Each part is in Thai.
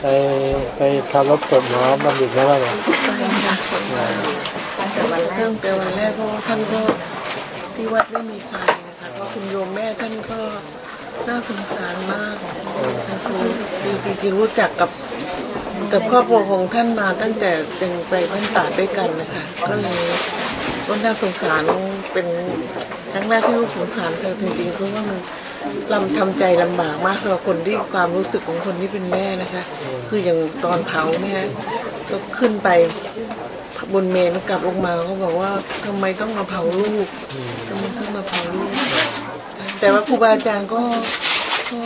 ไปไปคารพศพหมอบัณฑิตแล้วว่าไงไปค่ะแต่วันแรกแต่วันแรกเพราะท่านก็ที่วัดไม่มีใครนะคะเพราะคุณโยมแม่ท่านก็น่าสงสารมากคือจริงๆรู้จักกับกับครอบครัวของท่านมาตั้งแต่เป็นไปบ้านตาด้วยกันนะคะก็เลยก็น่าสงสารเป็นครั้งแรกที่รู้สงสารเธอจริงๆเพราะว่ามัน ลำทำใจลำบากมากสำหรับคนที่ความรู้สึกของคนที่เป็นแม่นะคะ คืออย่างตอนเผาเนี่ยก็ขึ้นไปบนเมนกลับลงมาเขาบอกว่าทำไมต้องมาเผาลูกทำไมต้องมาเผาลูก แต่ว่าครูบาอาจารย์ก็ก็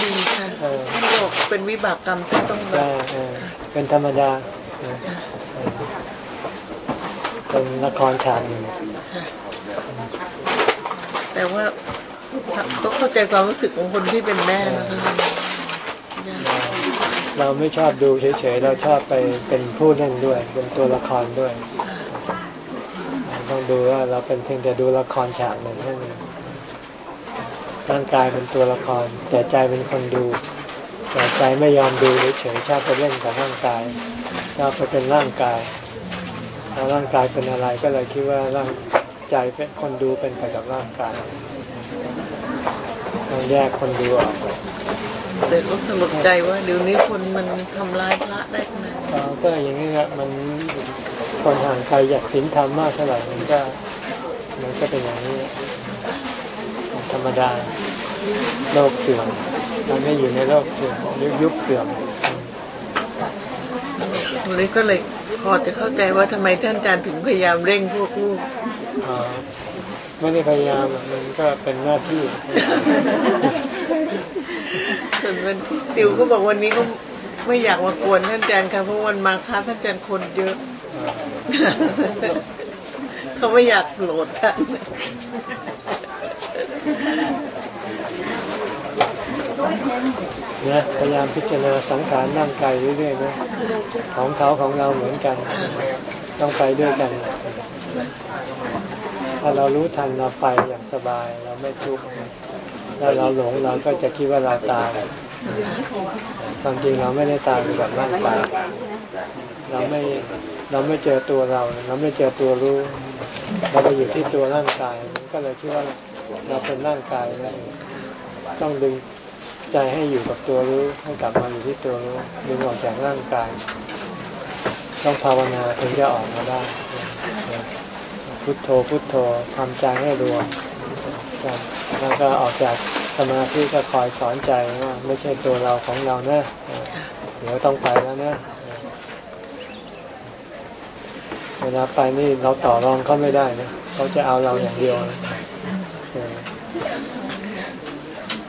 ดีค่ะท่านบอกเป็นวิบากกรรมที่ต้องแบได้บเออเป็นธรรมดาเออเป็นละครฉากหนึ่ง ค่ะแต่ว่า ต้องเข้าใจความรู้สึกของคนที่เป็นแม่นะคะเราไม่ชอบดูเฉยๆ เราชอบไปเป็นผู้เล่นด้วย เป็นตัวละครด้วยเราต้องดูว่าเราเป็นเพียงแต่ดูละครฉากหนึ่งเท่านั้นร่างกายเป็นตัวละคร แต่ใจเป็นคนดู แต่ใจไม่ยอมดูเฉยๆชอบไปเล่นกับร่างกายชอบไปเป็นร่างกายถ้าร่างกายเป็นอะไรก็เลยคิดว่าร่างใจเป็นคนดูเป็นไปกับร่างกาย ต้องแยกคนดูออกแต่ก็สลดใจว่าเดี๋ยวนี้คนมันทำร้ายพระได้ขนาดนี้เอ่อก็อย่างนี้ครับมันคนห่างไกลจากศีลธรรมมากเท่าไหร่มันก็มันก็เป็นอย่างนี้ธรรมดาโลกเสื่อมเราไม่อยู่ในโลกเสื่อมยุคยุคเสื่อมวันนี้ก็เลยพอจะเข้าใจว่าทำไมท่านอาจารย์ถึงพยายามเร่งพวกลูกเอ่อ ไม่ได้พยายามอะมันก็เป็นหน้าที่ส่วนวันติวก็บอกวันนี้ก็ไม่อยากมากวนท่านอาจารย์ค่ะเพราะวันมาค้าท่านอาจารย์คนเยอะเอ่อเขาไม่อยากโหลดท่านนะพยายามพิจารณาสังขารร่างกายเรื่อยๆนะของเขาของเราเหมือนกัน ต้องไปด้วยกัน ถ้าเรารู้ทันเราไปอย่างสบายเราไม่ทุกข์ถ้าเราหลงเราก็จะคิดว่าเราตายความจริงเราไม่ได้ตายไปกับร่างกายเราไม่เราไม่เจอตัวเรา เราไม่เจอตัวรู้ เราไปอยู่ที่ตัวร่างกายก็เลยคิดว่าเราเป็นร่างกายแล้วต้องดึงใจให้อยู่กับตัวรู้ให้กลับมาอยู่ที่ตัวรู้ดึงออกจากร่างกาย ต้องภาวนาถึงจะออกมาได้ พุทโธพุทโธทำใจให้รวมแล้วก็ออกจากสมาธิก็คอยสอนใจว่าไม่ใช่ตัวเราของเราเนะเดี๋ยวต้องไปแล้วนะเวลาไปนี่เราต่อรองเขาไม่ได้นะเขาจะเอาเราอย่างเดียวนะ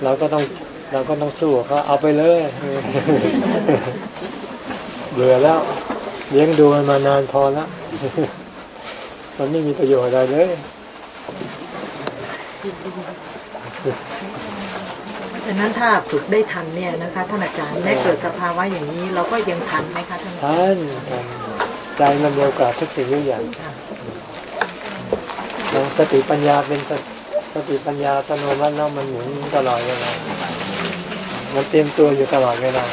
เราก็ต้องเราก็ต้องสู้เขาเอาไปเลยเบื่อแล้วเลี้ยงดูมันมานานพอแล้ว มันไม่มีประโยชน์อะไรเลยดังนั้นถ้าฝึกได้ทันเนี่ยนะคะท่านอาจารย์แม้เกิดสภาวะอย่างนี้ เราก็ยังทันไหมคะท่านอาจารย์ท่านท่านใจมันเร็วกว่าทุกสิ่งทุกอย่างแล้วสติปัญญาเป็นสสติปัญญาอัตโนมัติแล้วมันหมุนตลอดเวลามันเตรียมตัวอยู่ตลอดเวลา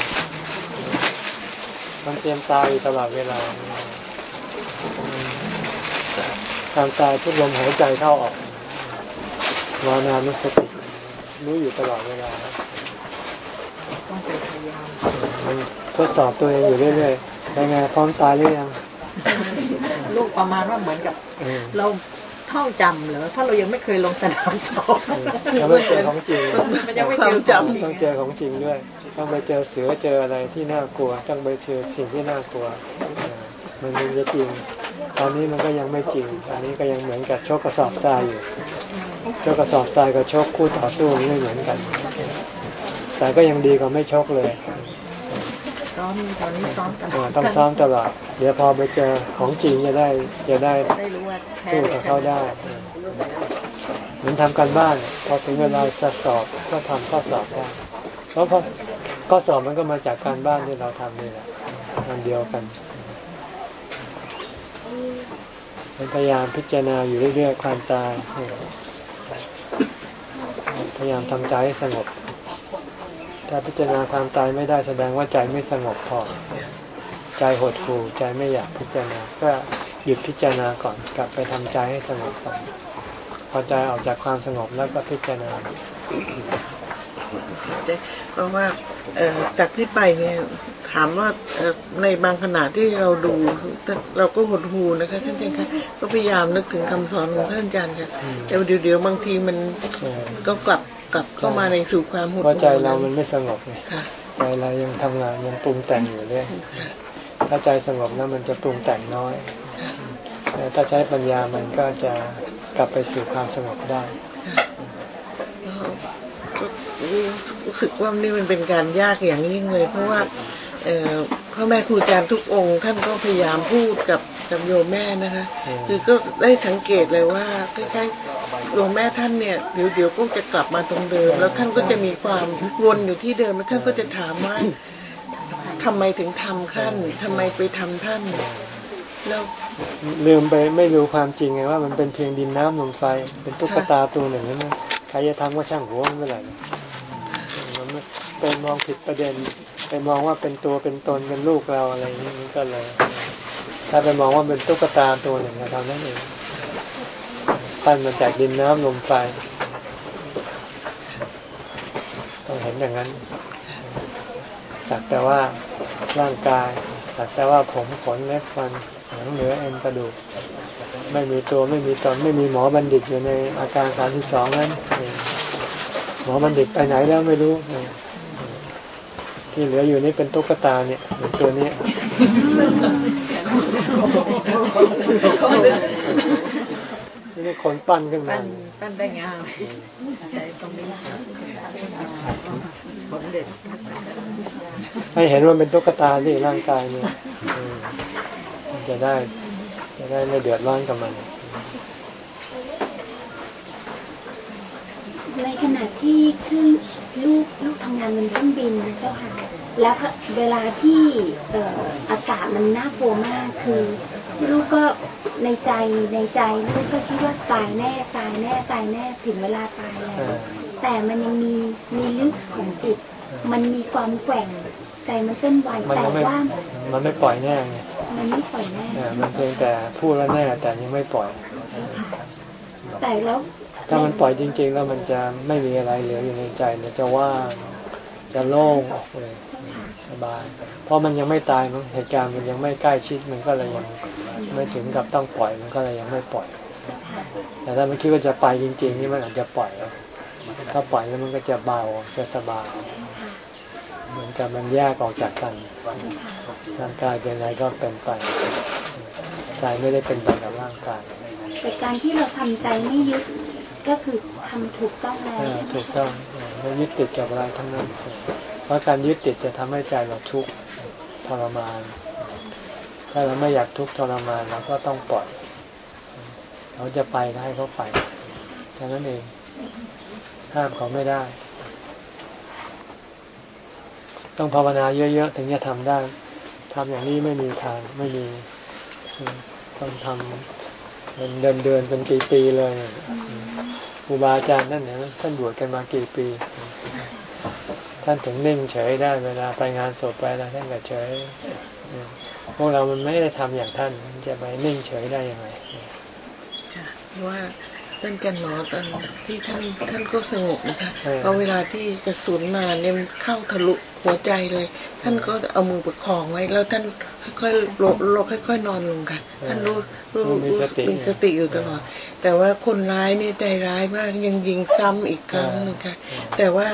มันเตรียมตายอยู่ตลอดเวลา การตายทุกลมหายใจเข้าออกวานานุสติรู้อยู่ตลอดเวลาต้องไปพยายามมันทดสอบตัวเองอยู่เรื่อยๆยังไงพร้อมตายหรือยังลูกประมาณว่าเหมือนกับเออเราท่องจำเหรอเพราะเรายังไม่เคยลงสนามสอบยังไม่เจอของจริงมันยังไม่ควาเจมอจำอีกต้องเจอของจริงด้วย ต้องไปเจอเสือเจออะไรที่น่ากลัว ต้องไปเจอสิ่งที่น่ากลัวเออมันถึงจะจริง ตอนนี้มันก็ยังไม่จริงตอนนี้ก็ยังเหมือนกับโชกกระสอบทรายอยู่โชกกระสอบทรายกับโชกคู่ต่อสู้นี่ไม่เหมือนกัน แต่ก็ยังดีกว่าไม่โชกเลยซ้อมตอนนี้ซ้อมตลเอออดต้องซ้อมตลอด เดี๋ยวพอไปเจอของจริงจะได้จะได้ได้รู้ว่าแพ้สู้กับเขาได้ เหมือนทำการบ้าน พอถึงเวลาจะสอบก็ทำข้อสอบได้เพราะพอข้อสอบมันก็มาจากการบ้านที่เราทำนี่แหละอันเดียวกัน พยายามพิจารณาอยู่เรื่อยๆความตายพยายามทำใจให้สงบ ถ้าพิจารณาความตายไม่ได้แสดงว่าใจไม่สงบพอ ใจหดหู่ใจไม่อยากพิจารณา ก็หยุดพิจารณาก่อนกลับไปทำใจให้สงบก่อนพอใจออกจากความสงบแล้วก็พิจารณา เพราะว่าเอ่อจากที่ไปเนี่ยถามว่าเอ่อในบางขณะที่เราดู เราก็หดหูนะคะท่านอาจารย์คะก็พยายามนึกถึงคำสอนของท่านอาจารย์ค่ะแต่เดี๋ยวเดี๋ยวๆบางทีมันเออก็กลับกลับเข้ามาในสู่ความหดเพราะหู่ใจเรามันไม่สงบไงค่ะใจเรายังทำงานยังปรุงแต่งอยู่เรื่อยถ้าใจสงบแล้วมันจะปรุงแต่งน้อยแต่ถ้าใช้ปัญญามันก็จะกลับไปสู่ความสงบได้ก็ รู้สึกว่านี่มันเป็นการยากอย่างยิ่งเลย เพราะว่าพ่อแม่ครูอาจารย์ทุกองค์ท่านก็พยายามพูดกับกับโยมแม่นะคะ คือก็ได้สังเกตเลยว่าคล้ๆโยมแม่ท่านเนี่ยเดี๋ยวเดี๋ยวก็จะกลับมาตรงเดิม แล้วท่านก็จะมีความวนอยู่ที่เดิมแล้วท่านก็จะถามว่าทำไมถึงทำท่านทำไมไปทำท่านแล้วลืมไปไม่รู้ความจริงไงว่ามันเป็นเพียงดินน้ำลมไฟเป็นตุ๊กตาตัวหนึ่งนั่นนะใครจะทำก็ช่างหัวมันเมื่อไหร่ ไม่ไปมองผิดประเด็น ไปมองว่าเป็นตัวเป็นตนเป็นลูกเราอะไรนี้ก็เลย ถ้าไปมองว่าเป็นตุ๊กตาตัวหนึ่งก็เท่านั้นเองปั้นมาจากดินน้ำลมไฟต้องเห็นอย่างนั้นสักแต่ว่าร่างกายสักแต่ว่าผมขนเล็บฟันหนังเนื้อเอ็นกระดูก ไม่มีตัวไม่มีตนไม่มีหมอบัณฑิตอยู่ในอาการสามที่สองนั้นหมอบัณฑิตไปไหนแล้วไม่รู้ ที่เหลืออยู่นี่เป็นตุ๊กตาเนี่ยตัวนี้นี่คนปั้นขึ้นมา ปั้นปั้นได้งามใจตรงนี้สมเด็จให้เห็นว่าเป็นตุ๊กตาที่ร่างกายเนี่ยจะได้ จะได้ไม่เดือดร้อนกับมัน ในขณะที่ขึ้น ลูกลูกทำงานบนเครื่องบินนะเจ้าค่ะ แล้วพอเวลาที่เอ่ออากาศมันน่ากลัวมากคือ ลูกก็ในใจในใจลูกก็คิดว่าตายแน่ตายแน่ตายแน่ถึงเวลาตายแล้วเออแต่มันยังมีมีลึกของจิต มันมีความแกว่งใจมันเต้นไหวมันแต่ยังไม่ว่ามันไม่ปล่อยแน่ไงมันไม่ปล่อยแน่เออมันเพียงแต่พูดแล้วแน่แต่ยังไม่ปล่อย แต่แล้ว ถ้ามันปล่อยจริง ๆ แล้วมันจะไม่มีอะไรเหลืออยู่ในใจมันจะว่างจะโล่งออกเลยสบาย เพราะมันยังไม่ตายมันเหตุการณ์มันยังไม่ใกล้ชิดมันก็เลยยังไม่ถึงกับต้องปล่อยมันก็เลยยังไม่ปล่อย แต่ถ้ามันคิดว่าจะไปจริง ๆ นี่มันอาจจะปล่อยถ้าปล่อยแล้วมันก็จะเบาจะสบายเหมือนกับมันแยกออกจากกันร่างกายเป็นอะไรก็เป็นไปใจไม่ได้เป็นไปกับร่างกายแต่การที่เราทำใจไม่ยึด ก็คือทำถูกต้องแล้วถูกต้องไม่ยึดติดกับอะไรทั้งนั้น เพราะการยึดติดจะทำให้ใจเราทุกข์ทรมาน ถ้าเราไม่อยากทุกข์ทรมานเราก็ต้องปล่อย เราจะไปก็ให้เขาไปแค่นั้นเอง ห้ามเขาไม่ได้ ต้องภาวนาเยอะๆถึงจะทำได้ทำอย่างนี้ไม่มีทางไม่มีต้องทำเป็นเดือนเดือนๆเป็นปีๆเลย ครูบาอาจารย์นั่นเนี่ยท่านบวชกันมากี่ปี ท่านถึงนิ่งเฉยได้เวลาไปงานศพไปแล้วท่านก็เฉยพวกเรามันไม่ได้ทำอย่างท่านจะไปนิ่งเฉยได้ยังไงค่ะเพราะว่า ท่านจันหมอตอนที่ท่านท่านก็สงบนะคะเออพอเวลาที่กระสุนมาเนี่ยมันเข้าทะลุหัวใจเลย ท่านก็เอามือประคองไว้ แล้วท่านค่อยๆลงลงค่อยๆนอนลงค่ะท่านรู้รู้มีรู้สติมีสติอยู่ตลอด แต่ว่าคนร้ายนี่ใจร้ายมากยังยิงซ้ำอีกครั้งหนึงค่ะแต่ว่า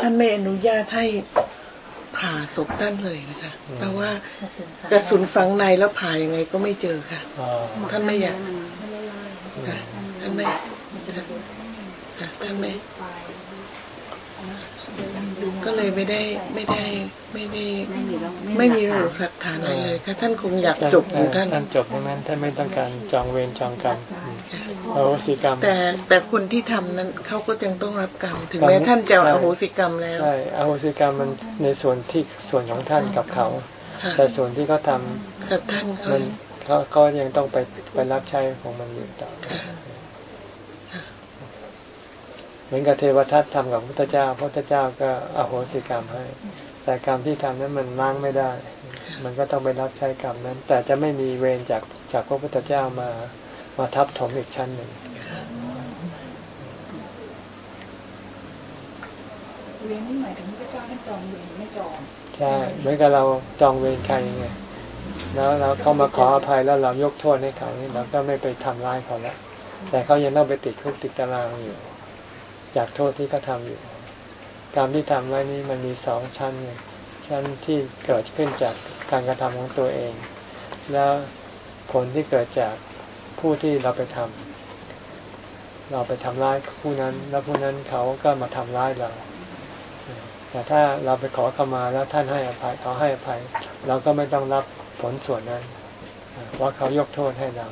ท่านไม่อนุญาตให้ผ่าศพท่านเลยนะคะเพราะว่ากระสุนฝังในแล้วผ่ายังไงก็ไม่เจอค่ะอ๋อท่านไม่อยากค่ะ ท่านไม่ค่ะท่านไม่ก็เลยไม่ได้ไม่ได้ไม่ได้ไม่มีหลักฐานอะไรเลยค่ะท่านคงอยากจบของท่านท่านจบตรงนั้นท่านไม่ต้องการจองเวรจองกรรมโอโหสิกรรม แต่แต่คนที่ทำนั้นเขาก็ยังต้องรับกรรม ถึงแม้ท่านจะอโหสิกรรมแล้วใช่อโหสิกรรมมันในส่วนที่ส่วนของท่านกับเขาค่ะแต่ส่วนที่เขาทำกับท่านเขามันเขาก็ยังต้องไปไปรับใช้ของมันอยู่ต่อค่ะ เหมือนกับเทวทัตทำกับพระพุทธเจ้า พระพุทธเจ้าก็อโหสิกรรมให้ แต่กรรมที่ทำนั้นมันล้างไม่ได้ มันก็ต้องไปรับใช้กรรมนั้น แต่จะไม่มีเวรจากจากพระพุทธเจ้ามามาทับถมอีกชั้นหนึ่งเรียนนี่หมายถึงพระเจ้าท่านจองเวรไม่จองใช่เหมือนกับเราจองเวรใครไงแล้วเราเขามาขออภัยแล้วเรายกโทษให้เขานี่เราก็ไม่ไปทำร้ายเขาแล้วแต่เขายังต้องไปติดคุกติดตารางอยู่ จากโทษที่เขาทาอยู่ กรรมที่ทำไว้นี้มันมีสองชั้น ชั้นที่เกิดขึ้นจากการกระทำของตัวเอง แล้วผลที่เกิดจากผู้ที่เราไปทำเราไปทำร้ายผู้นั้น แล้วผู้นั้นเขาก็มาทำร้ายเรา แต่ถ้าเราไปขอขมาแล้วท่านให้อภัยเขาให้อภัย เราก็ไม่ต้องรับผลส่วนนั้นเพราะเขายกโทษให้เรา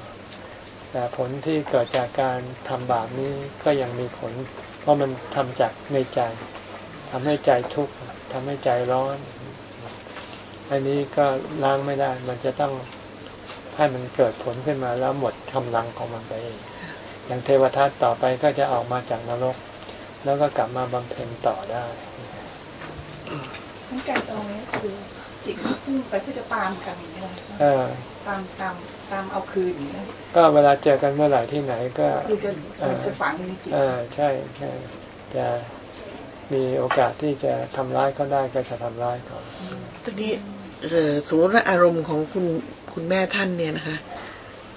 แต่ผลที่เกิดจากการทำบาปนี้ก็ยังมีผล เพราะมันทำจากในใจทำให้ใจทุกข์ทำให้ใจร้อน อันนี้ก็ล้างไม่ได้ มันจะต้องให้มันเกิดผลขึ้นมาแล้วหมดกำลังของมันไปเองอย่างเทวทัตต่อไปก็จะออกมาจากนรก แล้วก็กลับมาบำเพ็ญต่อได้การจองนี้คือ จิตพุ่งไปเพื่อจะตามกันอย่างเงี้ยเออตามตามตามเอาคืนอย่างเงี้ยก็เวลาเจอกันเมื่อไหร่ที่ไหนก็คือจะจะฝังอยู่ในจิตเออใช่ใช่จะมีโอกาสที่จะทำร้ายเขาได้ก็จะทำร้ายเขาตอนนี้เอ่อสมมติว่าอารมณ์ของคุณคุณแม่ท่านเนี่ยนะคะ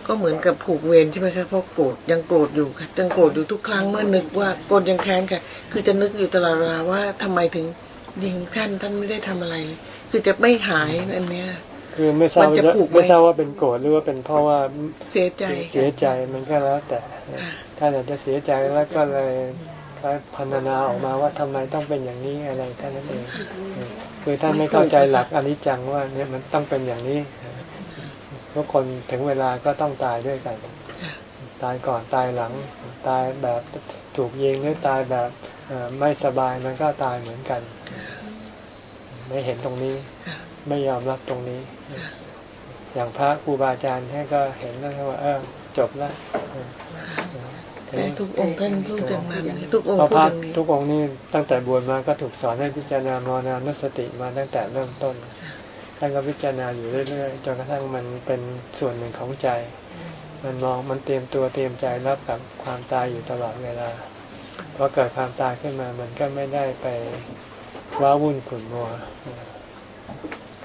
ก็เหมือนกับผูกเวรใช่ไหมคะเพราะโกรธยังโกรธอยู่ค่ะยังโกรธอยู่ทุกครั้งเมื่อนึกว่าโกรธยังแค้นค่ะ คือจะนึกอยู่ตลอดเวลาว่าทำไมถึงยิงท่านท่านไม่ได้ทำอะไรเลย คือจะไม่หายอันเนี้ยคือไม่ทราบมันจะผูกไว้ไม่ทราบว่าเป็นโกรธหรือว่าเป็นเพราะว่าเสียใจเสียใจมันก็แล้วแต่ท่านอาจจะเสียใจแล้วก็เลยพันนาออกมาว่าทำไมต้องเป็นอย่างนี้อะไรแค่นั้นเองคือท่านไม่เข้าใจหลักอนิจจังว่าเนี่ยมันต้องเป็นอย่างนี้ทุกคนถึงเวลาก็ต้องตายด้วยกัน ตายก่อนตายหลัง ตายแบบถูกยิงหรือตายแบบเอ่อไม่สบายมันก็ตายเหมือนกัน ไม่เห็นตรงนี้ ไม่ยอมรับตรงนี้ อย่างพระครูบาอาจารย์ท่านก็เห็นแล้วว่า เออ จบแล้วเออเออทุกองค์ท่านพูดอย่างนั้นทุกองเพค์ราะพูพดระอย่างนี้ทุกองค์นี่ตั้งแต่บวชมาก็ถูกสอนให้พิจารณามรณานุสติมาตั้งแต่เริ่มต้นท่านก็พิจารณาอยู่เรื่อยๆจนกระทั่งมันเป็นส่วนหนึ่งของใจ มันมองมันเตรียมตัวเตรียมใจรับกับความตายอยู่ตลอดเวลาพอเกิดความตายขึ้นมา มันก็ไม่ได้ไป ว้าวุ่นขุ่นมัว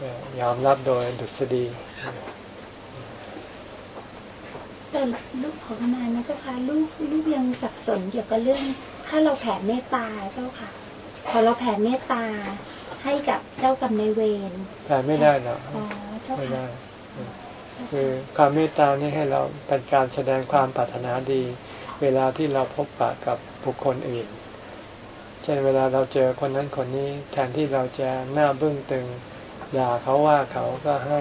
ก็ยอมรับโดยดุษฎีแต่ลูกขอขมานะเจ้าค่ะลูกลูกยังสับสนเกี่ยวกับเรื่อง ถ้าเราแผ่เมตตาเจ้าค่ะ พอเราแผ่เมตตาให้กับเจ้ากรรมนายเวรแผ่ไม่ได้หรอกอ๋อเจ้าไม่ค่ะได้ คือความเมตตานี่ให้เราเป็นการแสดงความปรารถนาดี เวลาที่เราพบปะกับบุคคลอื่น เช่นเวลาเราเจอคนนั้นคนนี้แทนที่เราจะหน้าบึ้งตึงด่าเขาว่าเขาก็ให้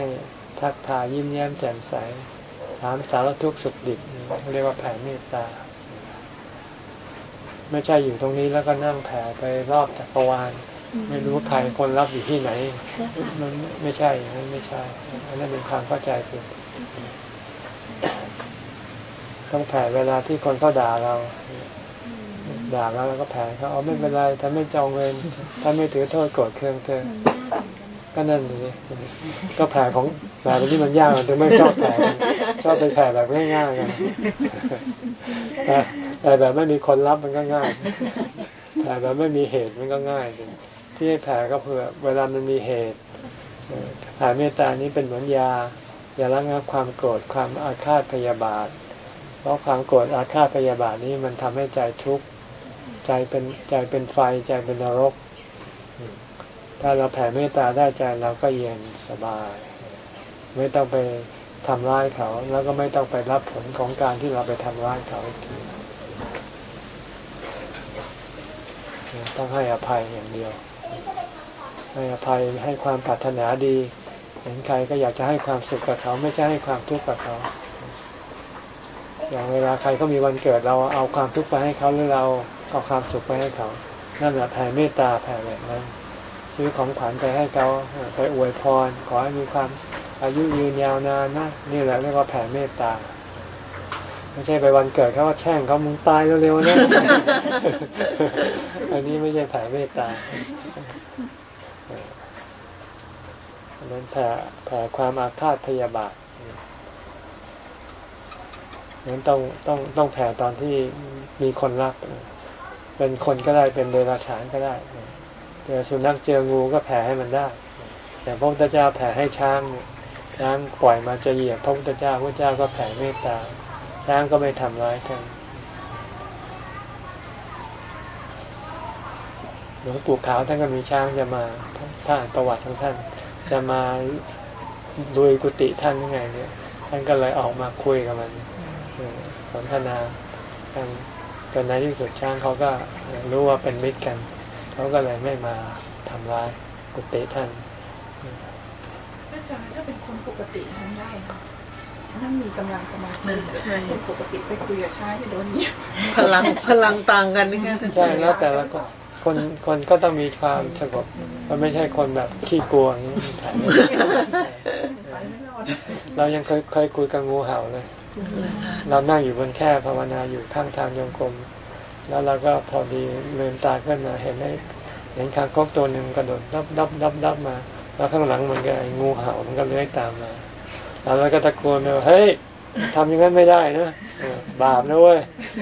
ทักทายยิ้มแย้มแจ่มใส ถามสารทุกข์สุขดิบเรียกว่าแผ่เมตตา ไม่ใช่อยู่ตรงนี้แล้วก็นั่งแผ่ไปรอบจักรวาลไม่รู้ใครคนรับอยู่ที่ไหน มันไม่ใช่อย่างนั้นไม่ใช่อันนั้นเป็นความเข้าใจผิดต้องแผ่เวลาที่คนเขาด่าเรา ด่าแล้วก็แผ่เขาเอาไม่เป็นไรถ้าไม่จองเวรถ้าไม่ถือโทษโกรธเคืองเธอ ก็นั่นเลยก็แผ่ของแผ่ที่มันยากมันถึงไม่ชอบแผ่ชอบไปแผ่แบบง่ายๆกันแต่แต่แบบไม่มีคนรับมันก็ง่ายแผ่แบบไม่มีเหตุมันก็ง่ายที่ให้แผ่ก็เพื่อ เวลามันมีเหตุแผ่เมตตานี้เป็นเหมือนยายาระงับความโกรธความอาฆาตพยาบาทเพราะความโกรธอาฆาตพยาบาทนี้มันทำให้ใจทุกข์ ใจเป็นใจเป็นไฟใจเป็นนรก ถ้าเราแผ่เมตตาได้ใจเราก็เย็นสบาย ไม่ต้องไปทำร้ายเขา แล้วก็ไม่ต้องไปรับผลของการที่เราไปทำร้ายเขาอีกทีต้องให้อภัยอย่างเดียว ให้อภัยให้ความปรารถนาดี เห็นใครก็อยากจะให้ความสุขกับเขา ไม่ใช่ให้ความทุกข์กับเขา อย่างเวลาใครเขามีวันเกิดเราเอาความทุกข์ไปให้เขาหรือเรา เอาความสุขไปให้เขา นั่นแหละแผ่เมตตาแผ่แบบนั้นซื้อของขวัญไปให้เขาไปอวยพร ขอให้มีความอายุยืนยาวนานนะนี่แหละเรียกว่าแผ่เมตตาไม่ใช่ไปวันเกิดเขาว่าแช่งเขามึงตายเร็วๆนะอันนี้ไม่ใช่แผ่เมตตาอันนั้นแผ่แผ่ความอาฆาตพยาบาทนั้นต้องต้องต้องแผ่ตอนที่มีคนรัก เป็นคนก็ได้เป็นเดรัจฉานก็ได้เจอสุนัขเจองูก็แผ่ให้มันได้ แต่พระพุทธเจ้าแผ่ให้ช้างช้างปล่อยมาจะเหยียบพระพุทธเจ้าพระเจ้าก็แผ่เมตตาช้างก็ไม่ทำร้ายท่านหลวงปู่ขาวท่านก็มีช้างจะมาถ้าอ่านประวัติของท่าน จะมาลุยกุฏิท่านยังไงเนี่ยท่านก็เลยออกมาคุยกับมันสนทนากัน จนในที่สุดช้างเขาก็รู้ว่าเป็นมิตรกัน เขาก็เลยไม่มาทำร้ายกุฏิท่านอาจารย์ถ้าเป็นคนปกติทำได้ค่ะถ้ามีกำลังสมาธิใช่คนปกติไปคุยกับชายที่โดนเหยียบพลังพลังต่างกันนี่ค่ะใช่แล้วแต่ละคน คนคนก็ต้องมีความสงบมันไม่ใช่คนแบบขี้กลัวอย่างนี้ถ่ายไม่ได้ไปไม่รอดเรายังเคยเคยคุยกับงูเห่าเลย เรานั่งอยู่บนแคร่ภาวนาอยู่ข้างทางยงกรมแล้วเราก็พอดีลืมตาขึ้นมาเห็นไอ้เห็นคางคกตัวหนึ่งกระโดดดับดับดับดับมา แล้วข้างหลังมันก็ไอ้งูเห่ามันก็เลื้อยตามมาแล้วเราก็ตะโกนไปว่าเฮ้ย ทำอย่างนั้นไม่ได้นะเออบาปนะเว้ย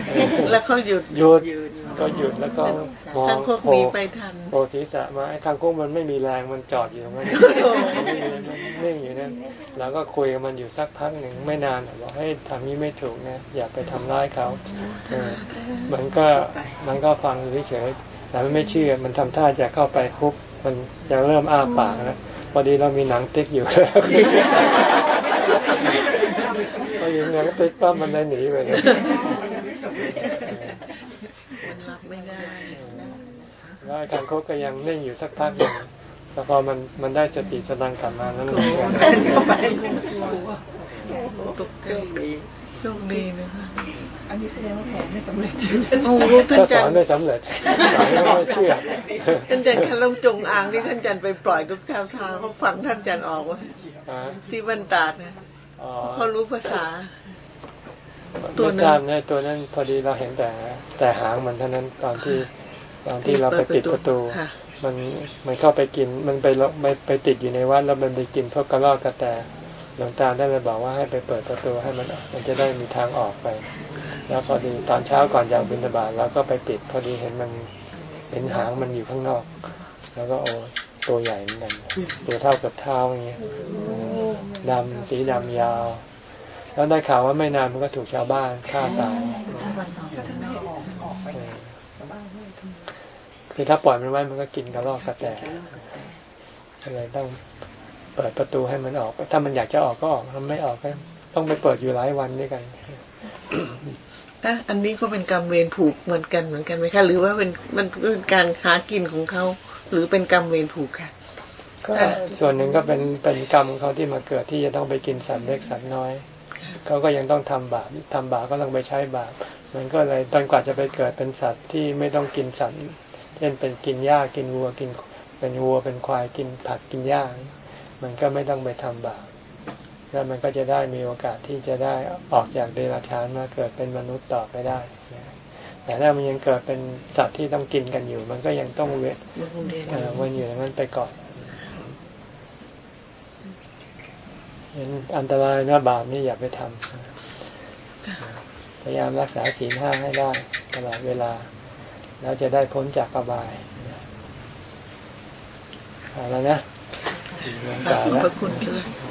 เออแล้วเขาหยุดหยุดก็หยุดแล้วก็มองทางพวกโผล่นี้ไปทันโผล่ศีรษะมาไอ้คางคกมันไม่มีแรงมันจอดอยู่ตรงนั้นมันไม่มีมันนิ่งอยู่นั่นแล้วก็คุยกับมันอยู่สักพักหนึ่งไม่นานหรอกบอกให้ทำนี้ไม่ถูกนะอย่าไปทำร้ายเขาเออมันก็มันก็ฟังเฉยๆแต่มันไม่เชื่อมันทำท่าจะเข้าไปคุบมันจะเริ่มอ้าปากแล้วพอดีเรามีหนังติ๊กอยู่ พอยิงหนังติ๊กปั๊บมันได้หนีไปเลยมันรับไม่ได้แล้วไอ้คางคกก็ยังนิ่งอยู่สักพักหนึ่งแต่พอมันมันได้สติสตังกลับมาแล้วมันก็ตกใจโชคดีนะคะอันนี้แสดงว่าแผนไม่สำเร็จโอ้ท่านก็สจัอนนไม่สำเร็จสอนไม่เชื่อท่านจันคันลงจงอางที่ท่านจันไปปล่อยทุกช้าเช้าเขาฟังท่านจันออกว่าที่บ้านตาเนี่ย เขารู้ภาษา ตัวไม่นั้นทราบนะตัวนั้นพอดีเราเห็นแต่ แต่หางมันเท่านั้นตอนที่ตอนที่เราไปปิดประตูค่ะมันมันเข้าไปกิน มันไปไปไปติดอยู่ในวัดแล้วมันไปกินพวกกระรอกกระแตหลวงตาได้เลยบอกว่าให้ไปเปิดประตูให้มันมันจะได้มีทางออกไป แล้วพอดีตอนเช้าก่อนจะบิณฑบาตเราก็ไปปิด พอดีเห็นมันเห็นหางมันอยู่ข้างนอก แล้วก็โอ้ ตัวใหญ่เหมือนกัน ตัวเท่ากับเท้าอย่างเงี้ยดำสีดำยาว แล้วได้ข่าวว่าไม่นานมันก็ถูกชาวบ้านฆ่าตายคือถ้าปล่อยมันไว้มันก็กินกระรอกกระแตก็เลยต้องเปิดประตูให้มันออก ถ้ามันอยากจะออกก็ออกถ้าไม่ออกก็ต้องไปเปิดอยู่หลายวันด้วยกันอะอันนี้ก็เป็นกรรมเวรผูกเหมือนกันเหมือนกันไหมคะ หรือว่าเป็นมันเป็นการหากินของเขา หรือเป็นกรรมเวรผูกค่ะก็ส่วนหนึ่งก็เป็นเป็นกรรมของเขาที่มาเกิดที่จะต้องไปกินสัตว์เล็กสัตว์น้อยเขาก็ยังต้องทำบาปทำบาปก็ต้องไปใช้บาปมันก็เลยตอนกว่าจะไปเกิดเป็นสัตว์ที่ไม่ต้องกินสัตว์เช่นเป็นกินหญ้ากินวัวกินเป็นวัวเป็นควายกินผักกินหญ้ามันก็ไม่ต้องไปทำบาปแล้วมันก็จะได้มีโอกาสที่จะได้ออกจากเดรัจฉานมาเกิดเป็นมนุษย์ต่อไปได้ แต่ถ้ามันยังเกิดเป็นสัตว์ที่ต้องกินกันอยู่ มันก็ยังต้องเวทมันคงเรียนเอ่อวนอยู่อย่างนั้นไปก่อนเห็นอันตรายนะบาปนี่อย่าไปทำพยายามรักษาศีลห้าให้ได้ตลอดเวลา แล้วจะได้พ้นจากอบายเอาแล้วนะขอบพระคุณค่ะ